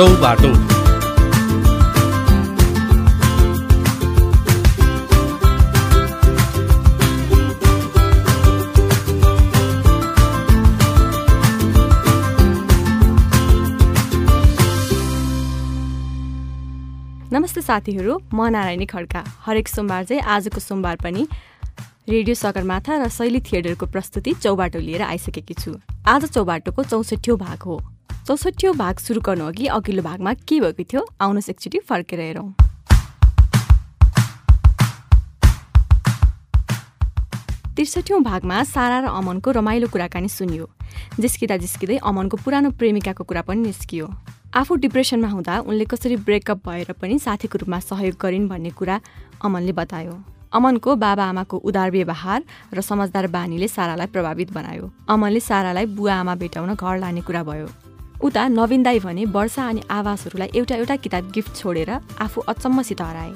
चौबाटो नमस्ते साथीहरू म नारायणी खड्का। हरेक सोमबार चाहिँ आजको सोमबार पनि रेडियो सगरमाथा र शैली थिएटरको प्रस्तुति चौबाटो लिएर आइसकेकी छु। आज चौबाटोको चौसठ्ठियो भाग हो। चौसठ्ठियो भाग सुरु गर्नु अघि अघिल्लो भागमा के भएको थियो? आउनुहोस् एकचोटि फर्केर हेरौँ। त्रिसठौँ भागमा सारा र अमनको रमाइलो कुराकानी सुनियो। जिस्किँदा जिस्किँदै अमनको पुरानो प्रेमिकाको कुरा पनि निस्कियो। आफू डिप्रेसनमा हुँदा उनले कसरी ब्रेकअप भएर पनि साथीको रूपमा सहयोग गरिन् भन्ने कुरा अमनले बतायो। अमनको बाबा आमाको उदार व्यवहार र समझदार बानीले सारालाई प्रभावित बनायो। अमनले सारालाई बुवा आमा भेटाउन घर लाने कुरा भयो। उता नवीन दाई भने वर्षा अनि आवासहरूलाई एउटा एउटा किताब गिफ्ट छोडेर आफू अचम्मसित हराए।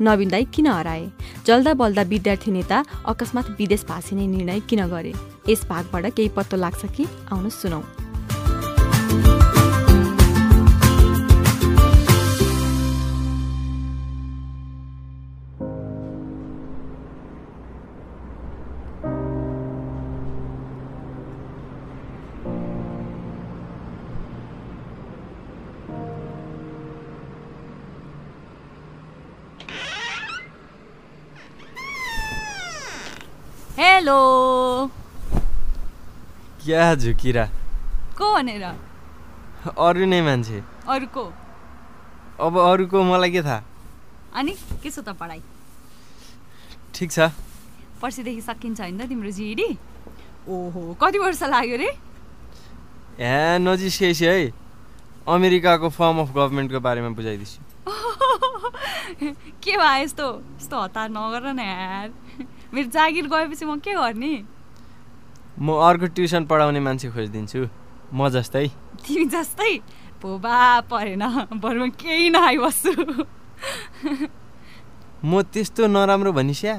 नवीन दाई किन हराए? जल्दा बल्दा विद्यार्थी नेता अकस्मात विदेश भाँसिने निर्णय किन गरे? यस भागबाट केही पत्तो लाग्छ कि? आउनु सुनौ। हेलो। क्या झुकिरा को भनेर? अरू नै मान्छे। अरूको। अब अरूको मलाई के थाहा? अनि के छ त पढाइ? ठिक छ। पर्सिदेखि सकिन्छ होइन तिम्रो जिडी? ओहो कति वर्ष लाग्यो रे? ए नजिस्केपछि है। अमेरिकाको फर्म अफ गभर्मेन्टको बारेमा बुझाइदिन्छु के भयो यस्तो? यस्तो हतार नगर न यार। मेरो जागिर गएपछि म के गर्ने? म अर्को ट्युसन पढाउने मान्छे खोजिदिन्छु। म जस्तै। तिमी जस्तै? भोबा परेन बरु केही नआइबस्छु। म त्यस्तो नराम्रो भनिस्या।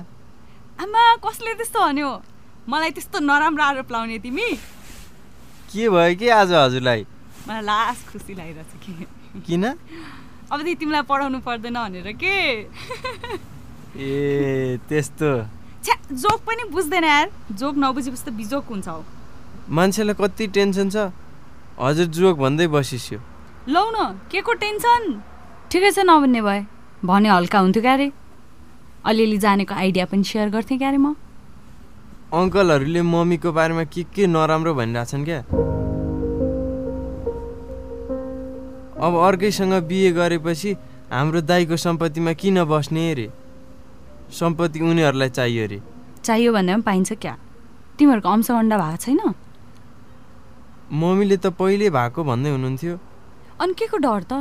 आमा कसले त्यस्तो भन्यो? मलाई त्यस्तो नराम्रो आरोप लाउने तिमी। के भयो कि आज हजुरलाई? मलाई लास खुसी लागिरहेछ कि। किन? अबदेखि तिमीलाई पढाउनु पर्दैन भनेर के? ए त्यस्तो। छ्या जोक पनि बुझ्दैन यार। जोक नबुझेपछि त बिजोक हुन्छ हौ। मान्छेलाई कति टेन्सन छ? हजुर जोक भन्दै बसिस्यो। लौ न के को टेन्सन? ठिकै छ नभन्ने भए। भने हल्का हुन्थ्यो क्यारे। अलिअलि जानेको आइडिया पनि सेयर गर्थेँ क्यारे म। अङ्कलहरूले मम्मीको बारेमा के के नराम्रो भनिरहेछन् क्या? अब अर्कैसँग बिहे गरेपछि हाम्रो दाईको सम्पत्तिमा किन बस्ने अरे? सम्पत्ति उनीहरूलाई चाहियो अरे। चाहियो भन्दा पनि पाइन्छ क्या। तिमीहरूको अंशगण्डा भएको छैन? मम्मीले त पहिल्यै भएको भन्दै हुनुहुन्थ्यो। अनि के को डर त?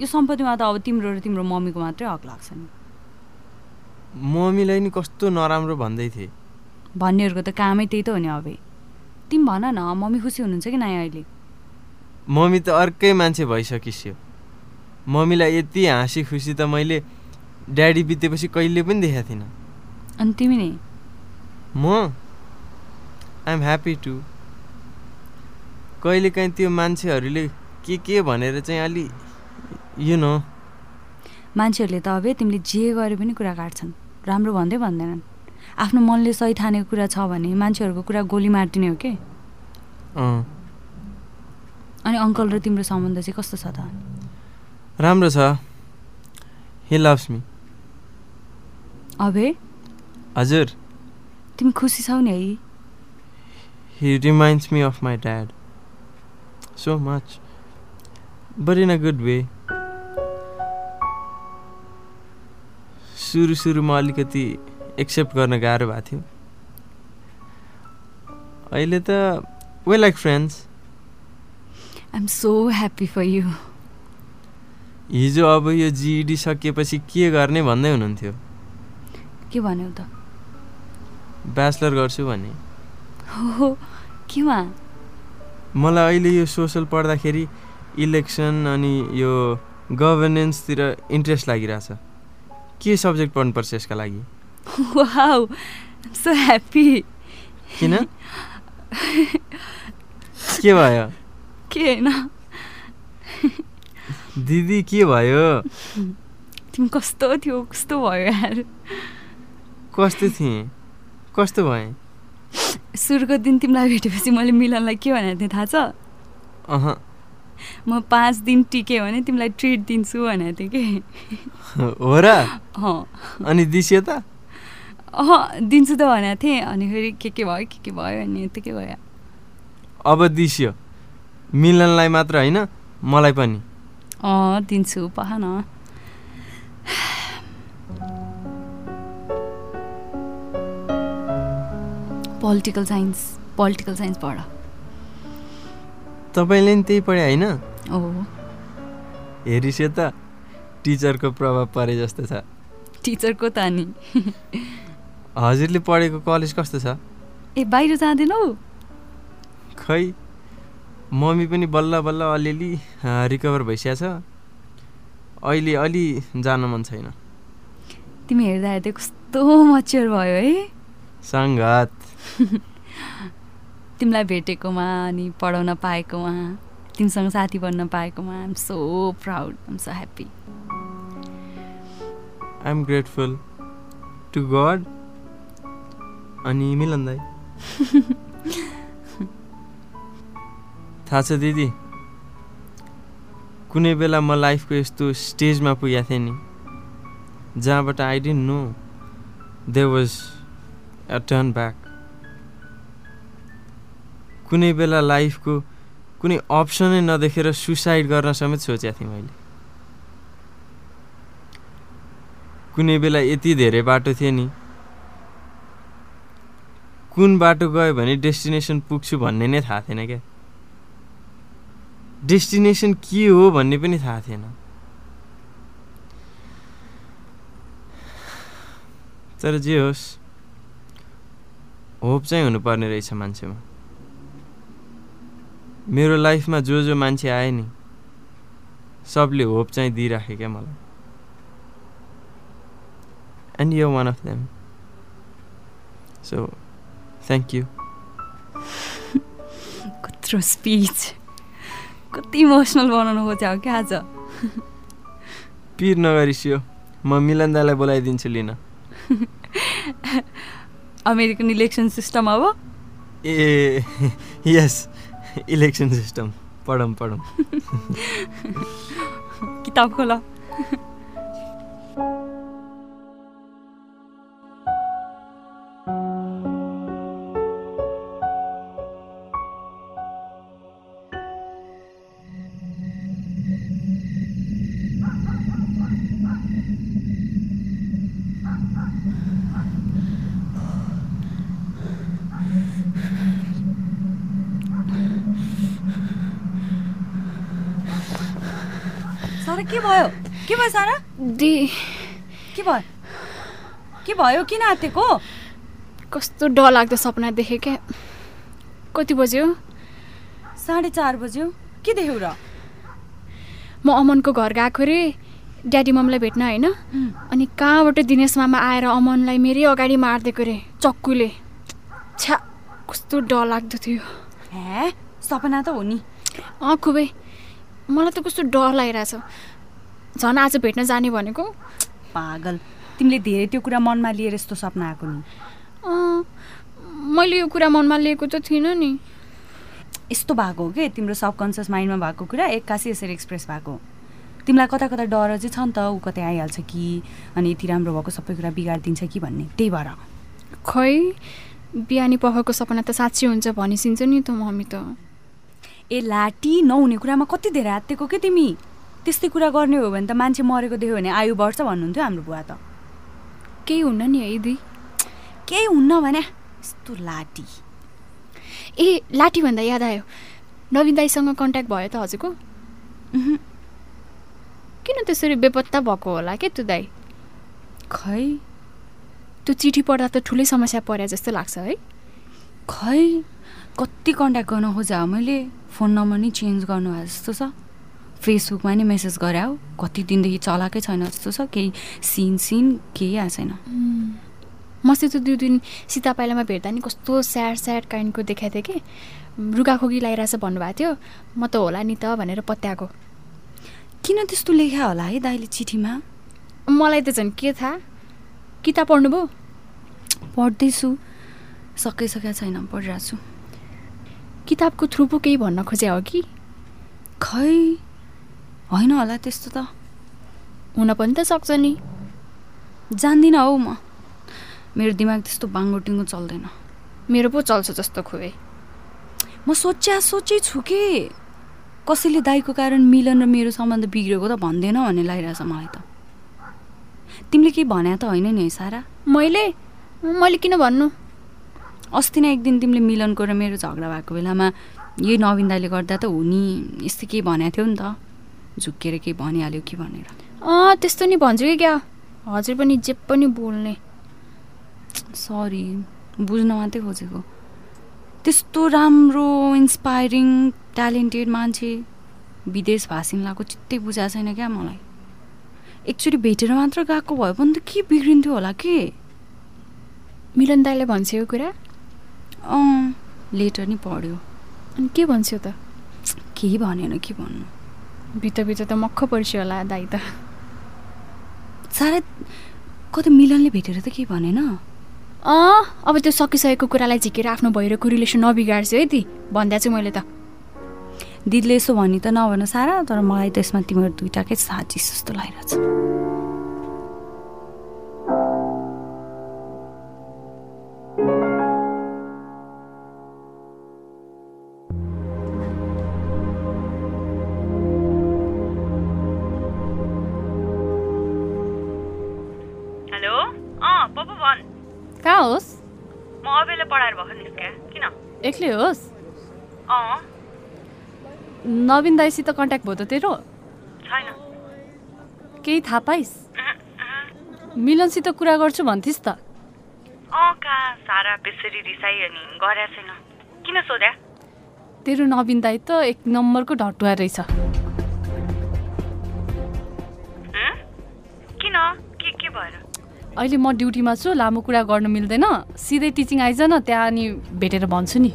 यो सम्पत्तिमा त अब तिम्रो र तिम्रो मम्मीको मात्रै हक लाग्छ नि। मम्मीलाई नि कस्तो नराम्रो भन्दै थिए। भन्नेहरूको त कामै त्यही त हो नि अब। तिमी भन न मम्मी खुसी हुनुहुन्छ कि नयाँ अहिले? मम्मी त अर्कै मान्छे भइसकिस्यो। मम्मीलाई यति हाँसी खुसी त मैले ड्याडी बितेपछि कहिले पनि देखाएको थिइनँ। अनि तिमी नै? म? आइएम ह्याप्पी टु कहिलेकाहीँ त्यो मान्छेहरूले के के भनेर चाहिँ अलि यु नो मान्छेहरूले त अब तिमीले जे गरे पनि कुरा काट्छन्। राम्रो भन्दै भन्दैनन्। आफ्नो मनले सही ठानेको कुरा छ भने मान्छेहरूको कुरा गोली मारिदिने हो के? अनि अङ्कल र तिम्रो सम्बन्ध चाहिँ कस्तो छ त? राम्रो छ। हि लभ्स मी अबे। हजुर। तिमी खुसी छौ नि है। He reminds me of my dad so much but in a good way सुरु सुरुमा अलिकति एक्सेप्ट गर्न गाह्रो भएको थियो। अहिले त we like friends I'm so happy for you हिजो अब यो जिइडी सकिएपछि के गर्ने भन्दै हुनुहुन्थ्यो? के भन्यौ त? ब्याचलर गर्छु भने। हो केमा? मलाई अहिले यो सोसल पढ्दाखेरि इलेक्सन अनि यो गभर्नेन्सतिर इन्ट्रेस्ट लागिरहेछ। के सब्जेक्ट पढ्नुपर्छ यसका लागि? वाउ सो ह्याप्पी किन? के भयो? के होइन? दिदी के भयो? तिमी कस्तो थियो कस्तो भयो यार? कस्तो थिएँ। कस्तो भएँ। सुरुको दिन तिमीलाई भेटेपछि मैले मिलनलाई के भनेको थिएँ थाहा छ? अह। म पाँच दिन टिक्यो भने तिमीलाई ट्रिट दिन्छु भनेको थिएँ कि? हो र? अनि दिसियो त? अँ दिन्छु त भनेको थिएँ। अनि फेरि के के भयो के के भयो अनि यतिकै भयो? अब दिसियो मिलनलाई मात्र होइन मलाई पनि। अँ दिन्छु पख न। पोलिटिकल साइन्स पोलिटिकल साइन्स पढ। तपाईँले नि त्यही पढे होइन? हेरिसे त टिचरको प्रभाव परे जस्तो छ। टिचरको त नि हजुरले पढेको कलेज कस्तो छ? ए बाहिर जाँदैनौ? खै मम्मी पनि बल्ल बल्ल अलिअलि रिकभर भइसकेको छ। अहिले अलि जान मन छैन। तिमी हेर्दा हेर्दै कस्तो मच्योर भयो है। सङ्गत तिमीलाई भेटेकोमा अनि पढाउन पाएकोमा तिमीसँग साथी बन्न पाएकोमा I'm so proud I'm so happy I am grateful to God अनि मिलन दाई। थाहा छ दिदी कुनै बेला म लाइफको यस्तो स्टेजमा पुगेको थिएँ नि जहाँबाट I didn't know there was a turn back कुनै बेला लाइफको कुनै अप्सनै नदेखेर सुसाइड गर्न समेत सोचेको थिएँ मैले। कुनै बेला यति धेरै बाटो थियो नि। कुन बाटो गयो भने डेस्टिनेसन पुग्छु भन्ने नै थाहा थिएन क्या। डेस्टिनेसन के हो भन्ने पनि थाहा थिएन। तर जे होस् होप चाहिँ हुनुपर्ने रहेछ मान्छेमा। मेरो लाइफमा जो जो मान्छे आए नि सबले होप चाहिँ दिइराखे क्या मलाई। And you're one of them. So, thank you. कत्रो स्पिच कति इमोसनल बनाउनु खोज्यो क्या आज? पिर नगरिसियो। म मिलन दालाई बोलाइदिन्छु लिन। अमेरिकन इलेक्सन सिस्टम अब? ए यस इलेक्सन सिस्टम पढौँ पढौँ। किताब खोला। के भयो? के भयो सारा? दे। के भयो? के भयो? किन आँटेको? कस्तो डर लाग्दो सपना देखेँ क्या कति बज्यो? साढे चार बज्यो। के देख्यौ र? म अमनको घर गएको रे। ड्याडी ममलाई भेट्न होइन। अनि कहाँबाट दिनेश मामा आएर अमनलाई मेरै अगाडि मारिदिएको रे चक्कुले। छ्या कस्तो डर लाग्दो थियो। हे सपना त हो नि। अँ खुबै। मलाई त कस्तो डर लागिरहेछ। झन् आज भेट्न जाने भनेको? पागल। तिमीले धेरै त्यो कुरा मनमा लिएर यस्तो सपना आएको नि। मैले यो कुरा मनमा लिएको त थिइनँ नि। यस्तो भएको हो कि? तिम्रो सबकन्सियस माइन्डमा भएको कुरा एक्कासी यसरी एक्सप्रेस भएको। तिमीलाई कता कता डर चाहिँ छ नि त ऊ कतै आइहाल्छ कि? अनि यति राम्रो भएको सबै कुरा बिगारिदिन्छ कि भन्ने। त्यही भएर। खै बिहानी पखको सपना त साँच्चै हुन्छ भनिसिन्छ नि त मम्मी त। ए लाटी नहुने कुरामा कति धेरै हात्तेको के तिमी? त्यस्तै कुरा गर्ने हो भने त मान्छे मरेको देख्यो भने आयु बढ्छ भन्नुहुन्थ्यो हाम्रो बुवा त। केही हुन्न नि है दी केही हुन्न भने यस्तो लाटी ए लाठी भन्दा याद आयो। नवीन दाईसँग कन्ट्याक्ट भयो त हजुरको? किन त्यसरी बेपत्ता भएको होला के त्यो दाई? खै? त्यो चिठी पढ्दा त ठुलै समस्या परे जस्तो लाग्छ है। खै? कति कन्ट्याक्ट गर्न खोजेँ मैले? फोन नम्बर नि चेन्ज गर्नु जस्तो छ। फेसबुकमा नि मेसेज गरे हो कति दिनदेखि चलाएकै छैन जस्तो छ केही सिन सिन केही आएको छैन। मसित त्यो दिन सीता पाइलामा भेट्दा नि कस्तो स्याड स्याड काइन्डको देखाएको थिएँ कि। रुगाखोकी लगाइरहेछ भन्नुभएको थियो म त होला नि त भनेर पत्याएको। किन त्यस्तो लेख्या होला है दाइले चिठीमा? मलाई त झन् के थाहा किताब पढ्नुभयो पढ्दैछु। सकिसकेको छैन पढिरहेको छु। किताबको थ्रु पो केही भन्न खोज्या हो कि? खै होइन होला त्यस्तो त। हुन पनि त सक्छ नि। जान्दिनँ हौ म। मेरो दिमाग त्यस्तो बाङ्गोटिङ्गो चल्दैन। मेरो पो चल्छ जस्तो खुबै। म सोच्या सोचै छु कि? कसैले दाईको कारण मिलन र मेरो सम्बन्ध बिग्रेको त भन्दैन भन्ने लागिरहेछ मलाई त। तिमीले केही भने त होइन नि है सारा। मैले? मैले किन भन्नु? अस्ति नै एक दिन तिमीले मिलनको र मेरो झगडा भएको बेलामा यही नवीन दाईले गर्दा त हुने यस्तो केही भनेको थियो नि त। झुक्किएर केही भनिहाल्यो कि भनेर? अँ त्यस्तो नि भन्छु कि क्या। हजुर पनि जे पनि बोल्ने। सरी बुझ्न मात्रै खोजेको। त्यस्तो राम्रो इन्सपायरिङ ट्यालेन्टेड मान्छे विदेश भाषिनलाको चित्तै बुझाएको छैन क्या मलाई। एकचोटि भेटेर मात्र गएको भए पनि त के बिग्रिन्थ्यो होला के? मिलन दाईले भन्छ यो कुरा? अँ लेटर नि पढ्यो। अनि के भन्छौ त? केही भनेन के भन्नु? भित्र भित्र त मक्ख पर्छ होला दाई त। सायद कतै मिलनले भेटेर त केही भनेन। अँ अब त्यो सकिसकेको कुरालाई झिकेर आफ्नो भइरहेको रिलेसन नबिगार्छु है ती। भन्दा चाहिँ मैले त। दिदीले यसो भनी त नभन सारा तर मलाई त यसमा तिमीहरू दुइटाकै साजिस जस्तो लागिरहेछ। एक्लै होस् नवीन दाईसित कन्ट्याक्ट भयो त तेरो? केही थाहा पाइस्? मिलनसित कुरा गर्छु भन्थिस् त। अँ कहाँ सारा बेसरी रिसाइ अनि गरे छैन किन सोध्या? तेरो नवीन दाई त एक नम्बरको ढटुवा रहेछ। हँ? किन? के के भएर? अहिले म ड्युटीमा छु लामो कुरा गर्न मिल्दैन। सिधै टिचिङ आइज न त्यहाँ अनि भेटेर भन्छु नि।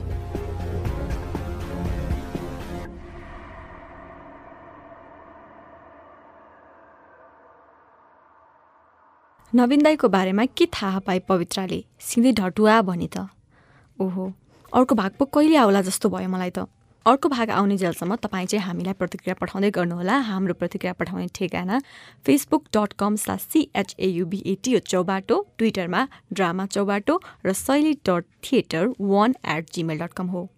नवीन दाईको बारेमा के थाहा पाए पवित्राले? सिधै ढटुवा भने त। ओहो अर्को भाग पो कहिले आउला जस्तो भयो मलाई त। अर्को भाग आउने जेलसम्म तपाईँ चाहिँ हामीलाई प्रतिक्रिया पठाउँदै गर्नुहोला। हाम्रो प्रतिक्रिया पठाउने ठेगाना फेसबुक डट कम स्लास सिएचएयुबिएटी चौबाटो ट्विटरमा ड्रामा चौबाटो र Shaili dot theatre one eight Gmail dot com हो।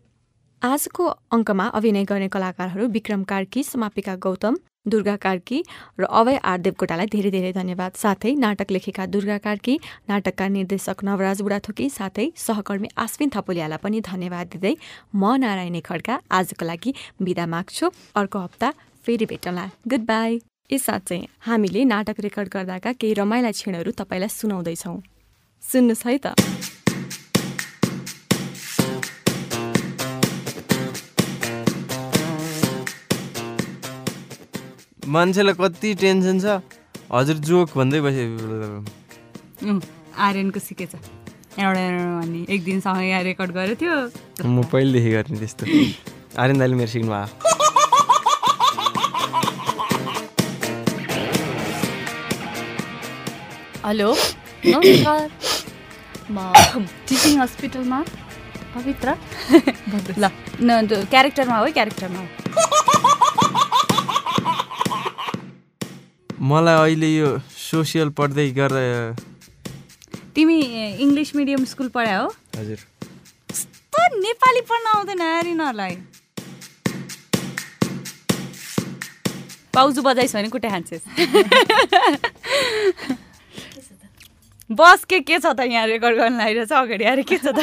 आजको अङ्कमा अभिनय गर्ने कलाकारहरू विक्रम कार्की समापिका गौतम दुर्गा कार्की र अभय आर देवकोटालाई धेरै धेरै धन्यवाद। साथै नाटक लेखेका दुर्गा कार्की नाटकका निर्देशक नवराज बुढाथोकी साथै सहकर्मी आश्विन थपोलियालाई पनि धन्यवाद दिँदै म नारायणी खड्का आजको लागि बिदा माग्छु। अर्को हप्ता फेरि भेटौँला। गुड बाई यससाथ चाहिँ हामीले नाटक रेकर्ड गर्दाका केही रमाइला क्षणहरू तपाईँलाई सुनाउँदैछौँ। सुन्नुहोस् है त। मान्छेलाई कति टेन्सन छ? हजुर जोक भन्दै बसे। आर्यनको सिकेछ एउटा भन्ने एक दिनसँग यहाँ रेकर्ड गरेको थियो। म पहिलेदेखि गर्ने त्यस्तो। आर्यन दाइले मेरो सिक्नु भयो हेलो नमस्कार। म टिचिङ हस्पिटलमा पवित्र। ल न क्यारेक्टरमा हो है क्यारेक्टरमा हो। मलाई अहिले यो सोसियल पढ्दै गरेर तिमी इङ्ग्लिस मिडियम स्कुल पढायो हो? हजुर। त नेपाली पढ्न आउँदैन यार यिनीहरूलाई पाउजु बजाइस् भने कुटे खान्छेस्? बस के के छ त यहाँ रेकर्ड गर्न लागिरहेछ अगाडि आएर के छ त